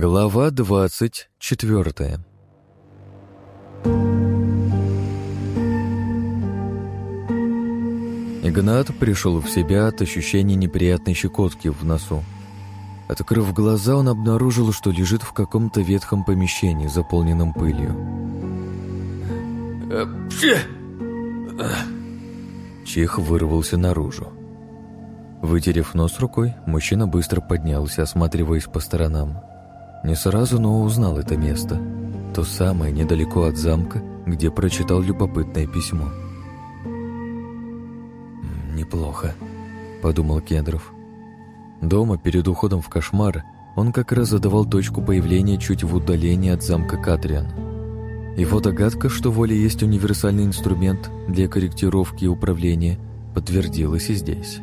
Глава двадцать четвертая. Игнат пришел в себя от ощущения неприятной щекотки в носу. Открыв глаза, он обнаружил, что лежит в каком-то ветхом помещении, заполненном пылью. Чих вырвался наружу. Вытерев нос рукой, мужчина быстро поднялся, осматриваясь по сторонам. Не сразу, но узнал это место. То самое, недалеко от замка, где прочитал любопытное письмо. «Неплохо», — подумал Кедров. Дома, перед уходом в кошмар, он как раз задавал точку появления чуть в удалении от замка Катриан. Его догадка, что воля есть универсальный инструмент для корректировки и управления, подтвердилась и здесь.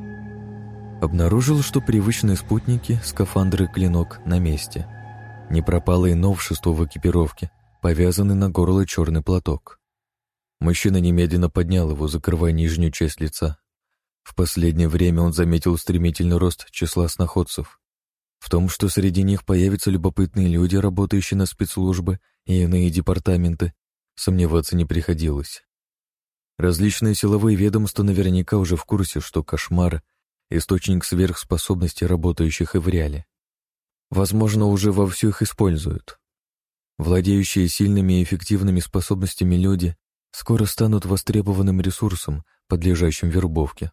Обнаружил, что привычные спутники, скафандры и клинок на месте. Не пропало и новшество в экипировке, повязанный на горло черный платок. Мужчина немедленно поднял его, закрывая нижнюю часть лица. В последнее время он заметил стремительный рост числа сноходцев. В том, что среди них появятся любопытные люди, работающие на спецслужбы и иные департаменты, сомневаться не приходилось. Различные силовые ведомства наверняка уже в курсе, что кошмар — источник сверхспособностей работающих и в реале. Возможно, уже вовсю их используют. Владеющие сильными и эффективными способностями люди скоро станут востребованным ресурсом, подлежащим вербовке.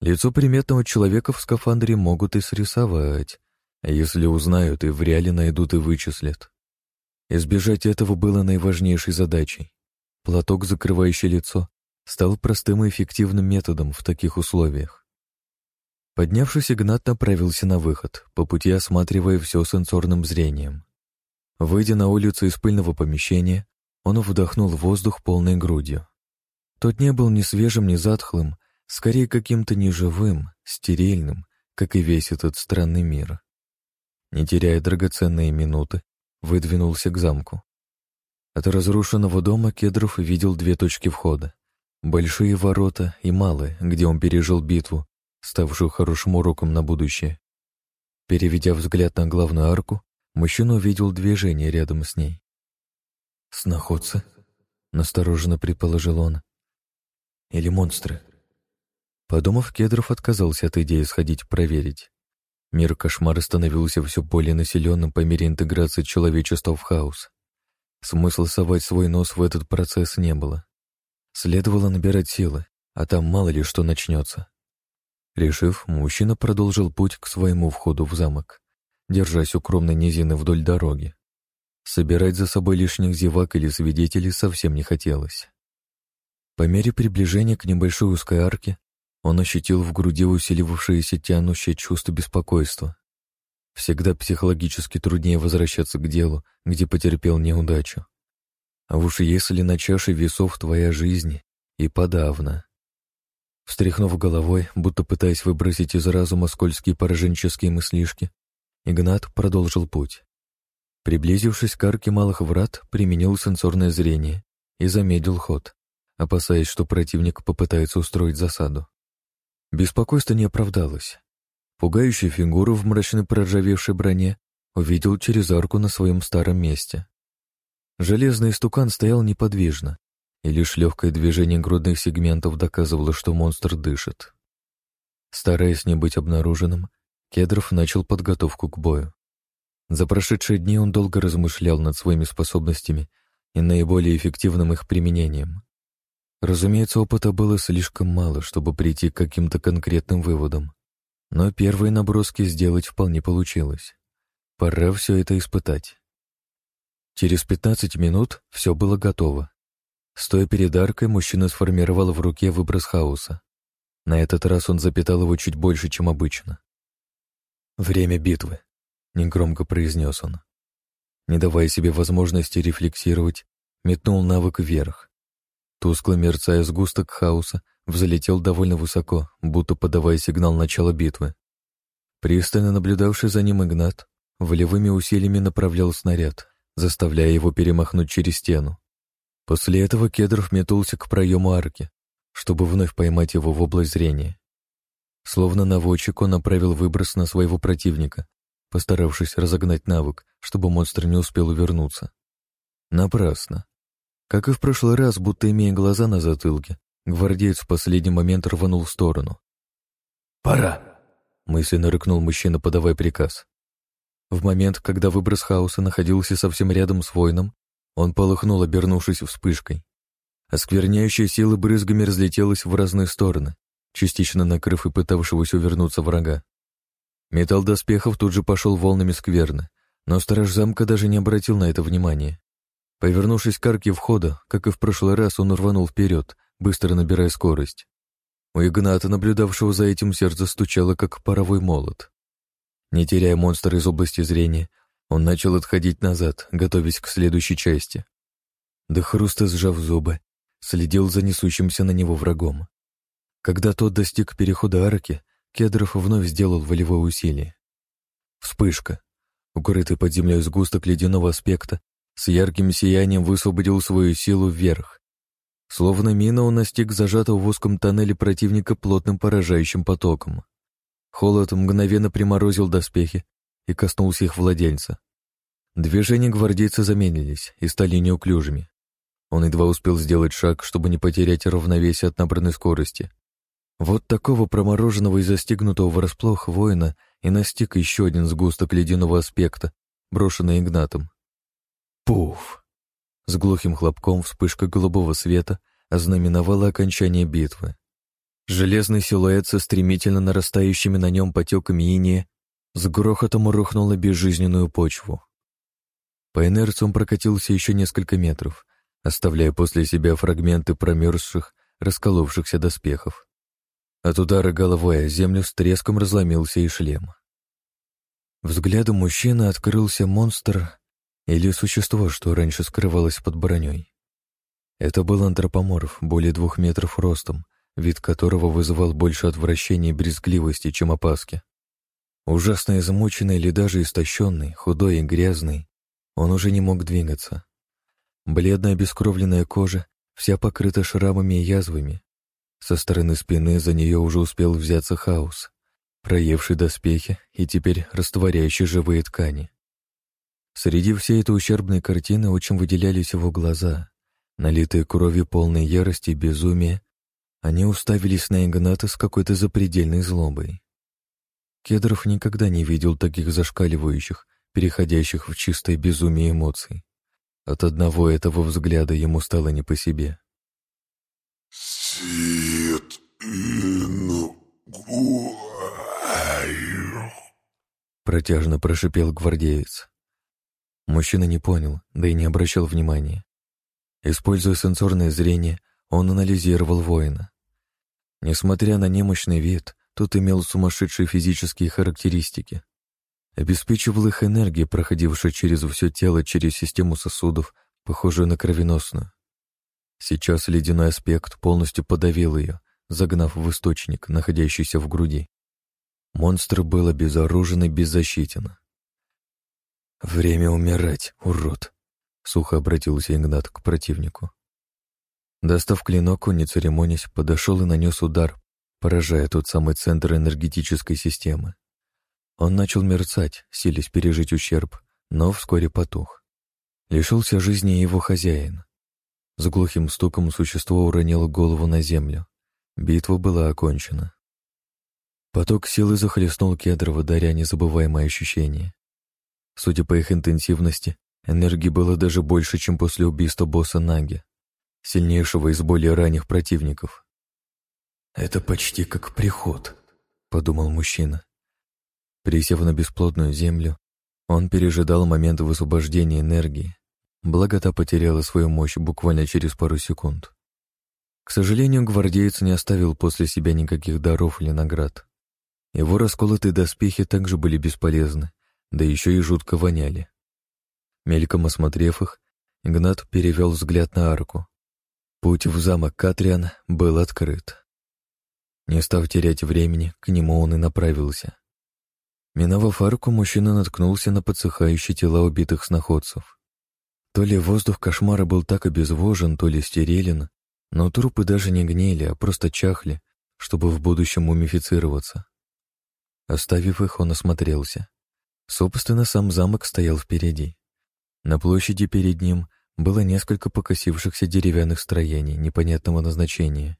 Лицо приметного человека в скафандре могут и срисовать, а если узнают, и в реале найдут и вычислят. Избежать этого было наиважнейшей задачей. Платок, закрывающий лицо, стал простым и эффективным методом в таких условиях. Поднявшись, Игнат направился на выход, по пути осматривая все сенсорным зрением. Выйдя на улицу из пыльного помещения, он вдохнул воздух полной грудью. Тот не был ни свежим, ни затхлым, скорее каким-то неживым, стерильным, как и весь этот странный мир. Не теряя драгоценные минуты, выдвинулся к замку. От разрушенного дома Кедров видел две точки входа. Большие ворота и малые, где он пережил битву, ставшую хорошим уроком на будущее. Переведя взгляд на главную арку, мужчина увидел движение рядом с ней. «Сноходцы?» — настороженно предположил он. «Или монстры?» Подумав, Кедров отказался от идеи сходить проверить. Мир кошмара становился все более населенным по мере интеграции человечества в хаос. Смысла совать свой нос в этот процесс не было. Следовало набирать силы, а там мало ли что начнется. Решив, мужчина продолжил путь к своему входу в замок, держась укромной низины вдоль дороги. Собирать за собой лишних зевак или свидетелей совсем не хотелось. По мере приближения к небольшой узкой арке он ощутил в груди усиливавшееся тянущее чувство беспокойства. Всегда психологически труднее возвращаться к делу, где потерпел неудачу. А уж если на чаше весов твоя жизнь, и подавно. Встряхнув головой, будто пытаясь выбросить из разума скользкие пораженческие мыслишки, Игнат продолжил путь. Приблизившись к арке малых врат, применил сенсорное зрение и замедлил ход, опасаясь, что противник попытается устроить засаду. Беспокойство не оправдалось. Пугающую фигуру в мрачной проржавевшей броне увидел через арку на своем старом месте. Железный истукан стоял неподвижно, и лишь легкое движение грудных сегментов доказывало, что монстр дышит. Стараясь не быть обнаруженным, Кедров начал подготовку к бою. За прошедшие дни он долго размышлял над своими способностями и наиболее эффективным их применением. Разумеется, опыта было слишком мало, чтобы прийти к каким-то конкретным выводам, но первые наброски сделать вполне получилось. Пора все это испытать. Через 15 минут все было готово. Стоя перед аркой, мужчина сформировал в руке выброс хаоса. На этот раз он запитал его чуть больше, чем обычно. «Время битвы», — негромко произнес он. Не давая себе возможности рефлексировать, метнул навык вверх. Тускло мерцая сгусток хаоса, взлетел довольно высоко, будто подавая сигнал начала битвы. Пристально наблюдавший за ним Игнат волевыми усилиями направлял снаряд, заставляя его перемахнуть через стену. После этого Кедров метнулся к проему арки, чтобы вновь поймать его в область зрения. Словно наводчик он направил выброс на своего противника, постаравшись разогнать навык, чтобы монстр не успел увернуться. Напрасно. Как и в прошлый раз, будто имея глаза на затылке, гвардеец в последний момент рванул в сторону. «Пора!» — мысленно рыкнул мужчина, подавая приказ. В момент, когда выброс хаоса находился совсем рядом с воином, он полыхнул, обернувшись вспышкой. Оскверняющая сила брызгами разлетелась в разные стороны, частично накрыв и пытавшегося увернуться врага. Металл доспехов тут же пошел волнами скверны, но сторож замка даже не обратил на это внимания. Повернувшись к арке входа, как и в прошлый раз, он рванул вперед, быстро набирая скорость. У Игната, наблюдавшего за этим, сердце стучало, как паровой молот. Не теряя монстра из области зрения, он начал отходить назад, готовясь к следующей части. До хруста сжав зубы, следил за несущимся на него врагом. Когда тот достиг перехода арки, Кедров вновь сделал волевое усилие. Вспышка. Укрытый под землей сгусток ледяного аспекта с ярким сиянием высвободил свою силу вверх. Словно мина он настиг зажатого в узком тоннеле противника плотным поражающим потоком. Холод мгновенно приморозил доспехи и коснулся их владельца. Движения гвардейца замедлились и стали неуклюжими. Он едва успел сделать шаг, чтобы не потерять равновесие от набранной скорости. Вот такого промороженного и застигнутого врасплох воина и настиг еще один сгусток ледяного аспекта, брошенный Игнатом. Пуф! С глухим хлопком вспышка голубого света ознаменовала окончание битвы. Железный силуэт со стремительно нарастающими на нем потеками иния с грохотом рухнул на безжизненную почву. По инерции он прокатился еще несколько метров, оставляя после себя фрагменты промерзших, расколовшихся доспехов. От удара головой о землю с треском разломился и шлем. Взглядом мужчины открылся монстр или существо, что раньше скрывалось под броней. Это был антропоморф, более двух метров ростом, вид которого вызывал больше отвращения и брезгливости, чем опаски. Ужасно измученный или даже истощенный, худой и грязный, он уже не мог двигаться. Бледная бескровленная кожа, вся покрыта шрамами и язвами. Со стороны спины за нее уже успел взяться хаос, проевший доспехи и теперь растворяющий живые ткани. Среди всей этой ущербной картины очень выделялись его глаза, налитые кровью полной ярости и безумия они уставились на Игната с какой-то запредельной злобой. Кедров никогда не видел таких зашкаливающих, переходящих в чистое безумие эмоций. От одного этого взгляда ему стало не по себе. «Свет Протяжно прошипел гвардеец. Мужчина не понял, да и не обращал внимания. Используя сенсорное зрение, он анализировал воина. Несмотря на немощный вид, тот имел сумасшедшие физические характеристики. Обеспечивал их энергией, проходившей через все тело, через систему сосудов, похожую на кровеносную. Сейчас ледяной аспект полностью подавил ее, загнав в источник, находящийся в груди. Монстр был обезоружен и беззащитен. «Время умирать, урод!» — сухо обратился Игнат к противнику. Достав клинок, не церемонясь, подошел и нанес удар, поражая тот самый центр энергетической системы. Он начал мерцать, силясь пережить ущерб, но вскоре потух. Лишился жизни его хозяин. С глухим стуком существо уронило голову на землю. Битва была окончена. Поток силы захлестнул Кедрова, даря незабываемое ощущение. Судя по их интенсивности, энергии было даже больше, чем после убийства босса Наги сильнейшего из более ранних противников. «Это почти как приход», — подумал мужчина. Присев на бесплодную землю, он пережидал момент высвобождения энергии, благо та потеряла свою мощь буквально через пару секунд. К сожалению, гвардеец не оставил после себя никаких даров или наград. Его расколотые доспехи также были бесполезны, да еще и жутко воняли. Мельком осмотрев их, Игнат перевел взгляд на арку. Путь в замок Катриан был открыт. Не став терять времени, к нему он и направился. Миновав арку, мужчина наткнулся на подсыхающие тела убитых сноходцев. То ли воздух кошмара был так обезвожен, то ли стерилен, но трупы даже не гнили, а просто чахли, чтобы в будущем мумифицироваться. Оставив их, он осмотрелся. Собственно, сам замок стоял впереди. На площади перед ним было несколько покосившихся деревянных строений непонятного назначения.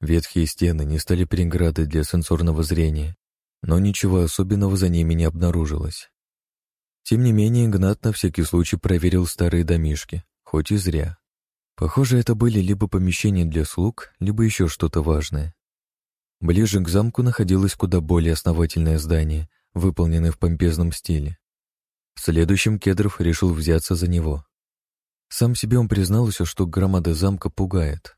Ветхие стены не стали преградой для сенсорного зрения, но ничего особенного за ними не обнаружилось. Тем не менее, Игнат на всякий случай проверил старые домишки, хоть и зря. Похоже, это были либо помещения для слуг, либо еще что-то важное. Ближе к замку находилось куда более основательное здание, выполненное в помпезном стиле. Следующим Кедров решил взяться за него. Сам себе он признался, что громада замка пугает.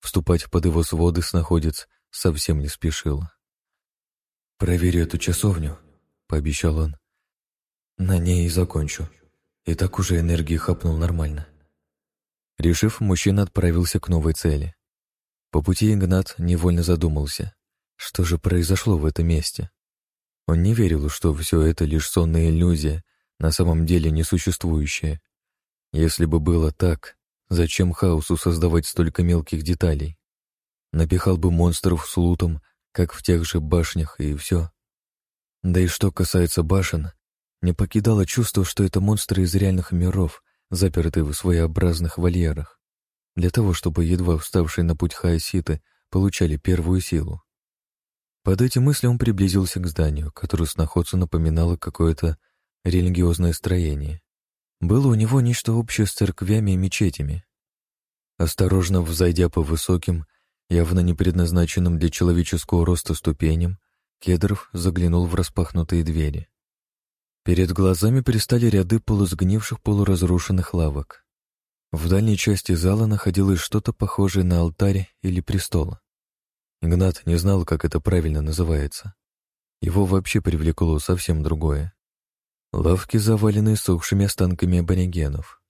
Вступать под его своды снаходец совсем не спешил. «Проверю эту часовню», — пообещал он. «На ней и закончу. И так уже энергии хапнул нормально». Решив, мужчина отправился к новой цели. По пути Игнат невольно задумался, что же произошло в этом месте. Он не верил, что все это лишь сонная иллюзия, на самом деле несуществующая. Если бы было так, зачем хаосу создавать столько мелких деталей? Напихал бы монстров с лутом, как в тех же башнях, и все. Да и что касается башен, не покидало чувство, что это монстры из реальных миров, запертые в своеобразных вольерах, для того, чтобы едва вставшие на путь хаоситы получали первую силу. Под эти мысли он приблизился к зданию, которое с находцу напоминало какое-то религиозное строение. Было у него нечто общее с церквями и мечетями. Осторожно взойдя по высоким, явно не предназначенным для человеческого роста ступеням, Кедров заглянул в распахнутые двери. Перед глазами перестали ряды полусгнивших полуразрушенных лавок. В дальней части зала находилось что-то похожее на алтарь или престол. Игнат не знал, как это правильно называется. Его вообще привлекло совсем другое. Лавки завалены сухшими останками аборигенов.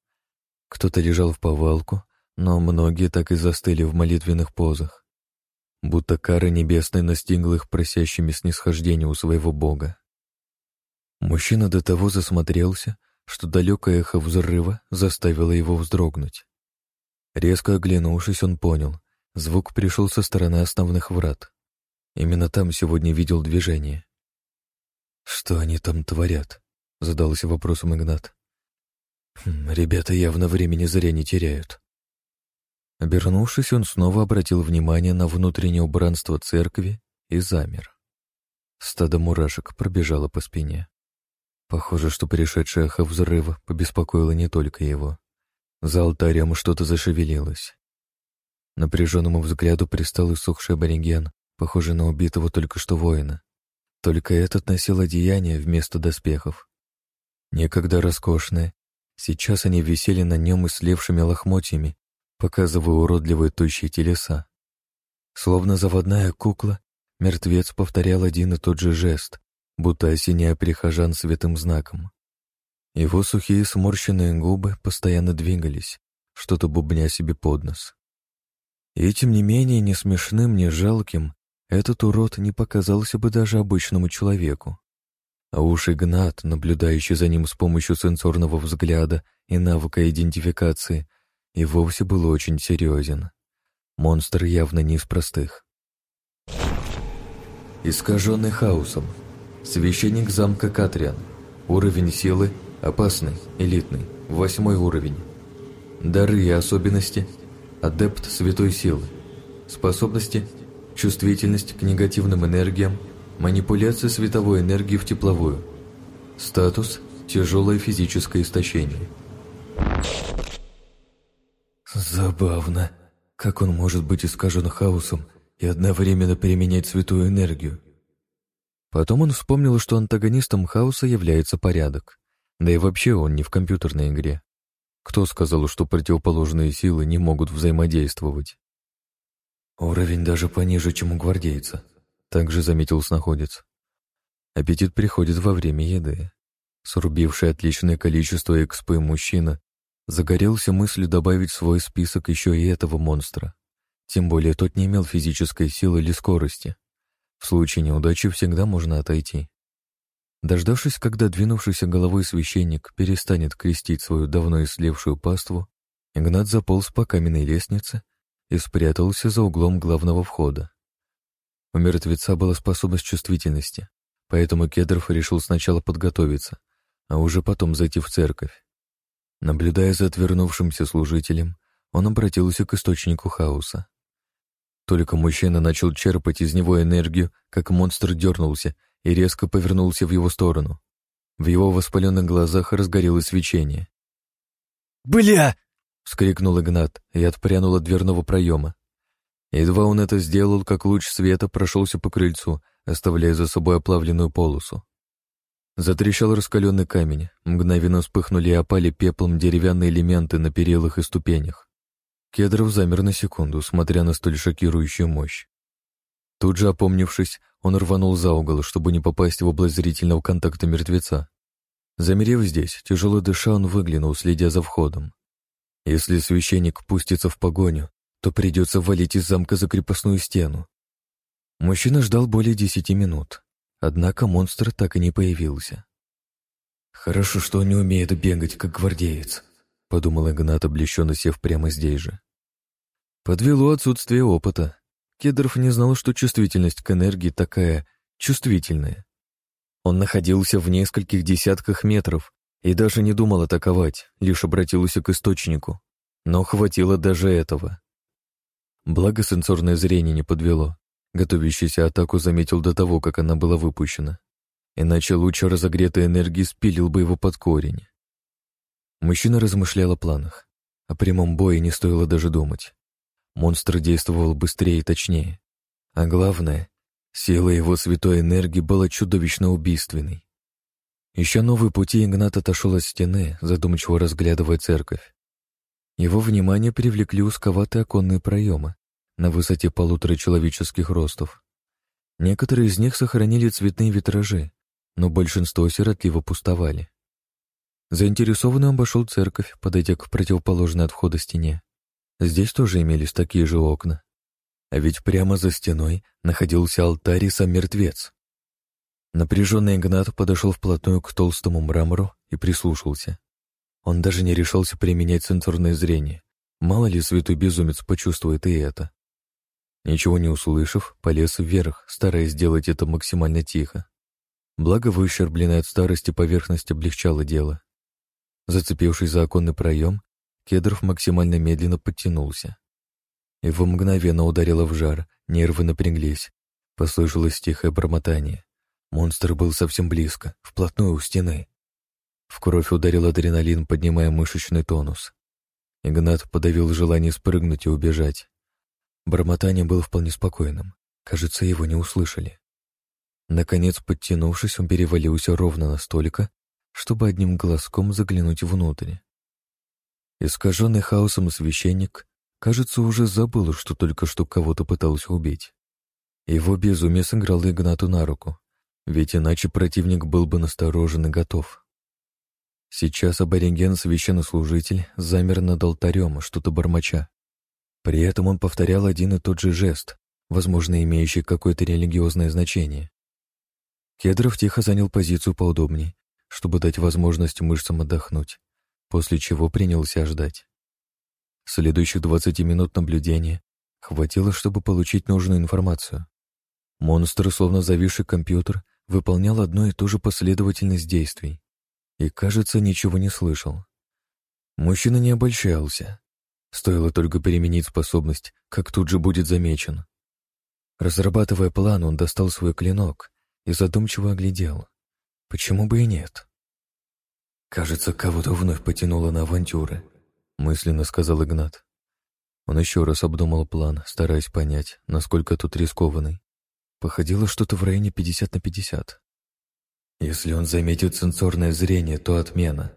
Кто-то лежал в повалку, но многие так и застыли в молитвенных позах. Будто кара небесная настигла их просящими снисхождения у своего бога. Мужчина до того засмотрелся, что далекое эхо взрыва заставило его вздрогнуть. Резко оглянувшись, он понял, звук пришел со стороны основных врат. Именно там сегодня видел движение. Что они там творят? — задался вопросом Игнат. «Хм, «Ребята явно времени зря не теряют». Обернувшись, он снова обратил внимание на внутреннее убранство церкви и замер. Стадо мурашек пробежало по спине. Похоже, что пришедшее эхо взрыва побеспокоило не только его. За алтарем что-то зашевелилось. Напряженному взгляду пристал иссохший абориген, похожий на убитого только что воина. Только этот носил одеяние вместо доспехов. Некогда роскошные, сейчас они висели на нем и слевшими лохмотьями, показывая уродливые тощие телеса. Словно заводная кукла, мертвец повторял один и тот же жест, будто осеняя прихожан светым знаком. Его сухие сморщенные губы постоянно двигались, что-то бубня себе под нос. И тем не менее, ни смешным, ни жалким, этот урод не показался бы даже обычному человеку. А уж Игнат, наблюдающий за ним с помощью сенсорного взгляда и навыка идентификации, и вовсе был очень серьезен. Монстр явно не из простых. Искаженный хаосом. Священник замка Катриан. Уровень силы опасный, элитный, восьмой уровень. Дары и особенности. Адепт святой силы. Способности. Чувствительность к негативным энергиям Манипуляция световой энергии в тепловую. Статус – тяжелое физическое истощение. Забавно. Как он может быть искажен хаосом и одновременно применять святую энергию? Потом он вспомнил, что антагонистом хаоса является порядок. Да и вообще он не в компьютерной игре. Кто сказал, что противоположные силы не могут взаимодействовать? Уровень даже пониже, чем у гвардейца. Также заметил снаходец. Аппетит приходит во время еды. Срубивший отличное количество экспы мужчина загорелся мыслью добавить в свой список еще и этого монстра. Тем более тот не имел физической силы или скорости. В случае неудачи всегда можно отойти. Дождавшись, когда двинувшийся головой священник перестанет крестить свою давно ислевшую паству, Игнат заполз по каменной лестнице и спрятался за углом главного входа. У мертвеца была способность чувствительности, поэтому Кедров решил сначала подготовиться, а уже потом зайти в церковь. Наблюдая за отвернувшимся служителем, он обратился к источнику хаоса. Только мужчина начал черпать из него энергию, как монстр дернулся и резко повернулся в его сторону. В его воспаленных глазах разгорелось свечение. «Бля!» — вскрикнул Игнат и отпрянул от дверного проема. Едва он это сделал, как луч света прошелся по крыльцу, оставляя за собой оплавленную полосу. Затрещал раскаленный камень, мгновенно вспыхнули и опали пеплом деревянные элементы на перилах и ступенях. Кедров замер на секунду, смотря на столь шокирующую мощь. Тут же, опомнившись, он рванул за угол, чтобы не попасть в область зрительного контакта мертвеца. Замерев здесь, тяжело дыша, он выглянул, следя за входом. Если священник пустится в погоню, то придется валить из замка за крепостную стену. Мужчина ждал более десяти минут, однако монстр так и не появился. «Хорошо, что он не умеет бегать, как гвардеец», — подумал Игнат, облещенно сев прямо здесь же. Подвело отсутствие опыта. Кедров не знал, что чувствительность к энергии такая чувствительная. Он находился в нескольких десятках метров и даже не думал атаковать, лишь обратился к источнику. Но хватило даже этого. Благо сенсорное зрение не подвело. Готовящийся атаку заметил до того, как она была выпущена. Иначе луч разогретой энергии спилил бы его под корень. Мужчина размышлял о планах. О прямом бое не стоило даже думать. Монстр действовал быстрее и точнее. А главное, сила его святой энергии была чудовищно убийственной. Еще новые пути Игнат отошел от стены, задумчиво разглядывая церковь. Его внимание привлекли узковатые оконные проемы на высоте полутора человеческих ростов. Некоторые из них сохранили цветные витражи, но большинство сиротливо пустовали. Заинтересованный обошел церковь, подойдя к противоположной от входа стене. Здесь тоже имелись такие же окна. А ведь прямо за стеной находился алтарь и сам мертвец. Напряженный Игнат подошел вплотную к толстому мрамору и прислушался. Он даже не решался применять сенсорное зрение. Мало ли святой безумец почувствует и это. Ничего не услышав, полез вверх, стараясь сделать это максимально тихо. Благо, выщербленная от старости поверхность облегчала дело. Зацепившись за оконный проем, Кедров максимально медленно подтянулся. Его мгновенно ударило в жар, нервы напряглись. Послышалось тихое бормотание. Монстр был совсем близко, вплотную у стены. В кровь ударил адреналин, поднимая мышечный тонус. Игнат подавил желание спрыгнуть и убежать. Бормотание было вполне спокойным. Кажется, его не услышали. Наконец, подтянувшись, он перевалился ровно на столика, чтобы одним глазком заглянуть внутрь. Искаженный хаосом священник, кажется, уже забыл, что только что кого-то пытался убить. Его безумие сыграло Игнату на руку, ведь иначе противник был бы насторожен и готов. Сейчас абориген-священнослужитель замер над алтарем, что-то бормоча. При этом он повторял один и тот же жест, возможно, имеющий какое-то религиозное значение. Кедров тихо занял позицию поудобнее, чтобы дать возможность мышцам отдохнуть, после чего принялся ждать. Следующих 20 минут наблюдения хватило, чтобы получить нужную информацию. Монстр, словно зависший компьютер, выполнял одну и ту же последовательность действий и, кажется, ничего не слышал. Мужчина не обольщался. Стоило только переменить способность, как тут же будет замечен. Разрабатывая план, он достал свой клинок и задумчиво оглядел. Почему бы и нет? «Кажется, кого-то вновь потянуло на авантюры», — мысленно сказал Игнат. Он еще раз обдумал план, стараясь понять, насколько тут рискованный. Походило что-то в районе 50 на 50. Если он заметит сенсорное зрение, то отмена.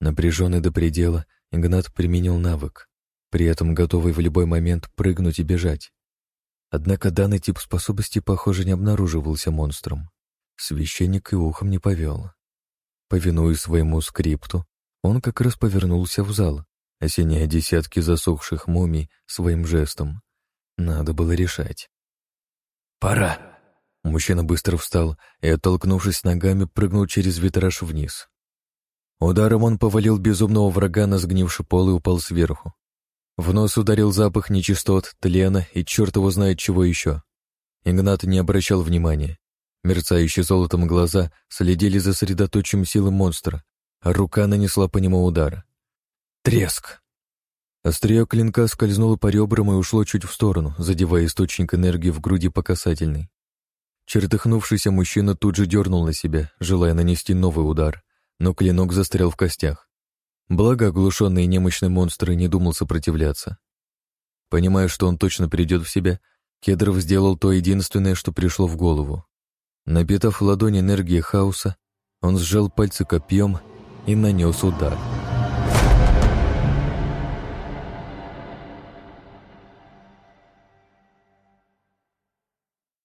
Напряженный до предела, Игнат применил навык, при этом готовый в любой момент прыгнуть и бежать. Однако данный тип способности, похоже, не обнаруживался монстром. Священник и ухом не повел. Повинуясь своему скрипту, он как раз повернулся в зал, осеняя десятки засохших мумий своим жестом. Надо было решать. «Пора!» Мужчина быстро встал и, оттолкнувшись ногами, прыгнул через витраж вниз. Ударом он повалил безумного врага на сгнивший пол и упал сверху. В нос ударил запах нечистот, тлена и черт его знает чего еще. Игнат не обращал внимания. Мерцающие золотом глаза следили за средоточием силы монстра, а рука нанесла по нему удар. Треск! Острие клинка скользнуло по ребрам и ушло чуть в сторону, задевая источник энергии в груди по касательной. Чертыхнувшийся мужчина тут же дернул на себя, желая нанести новый удар, но клинок застрял в костях. Благо, оглушенный и немощный монстр не думал сопротивляться. Понимая, что он точно придет в себя, Кедров сделал то единственное, что пришло в голову. Напитав ладонь энергии хаоса, он сжал пальцы копьем и нанес удар.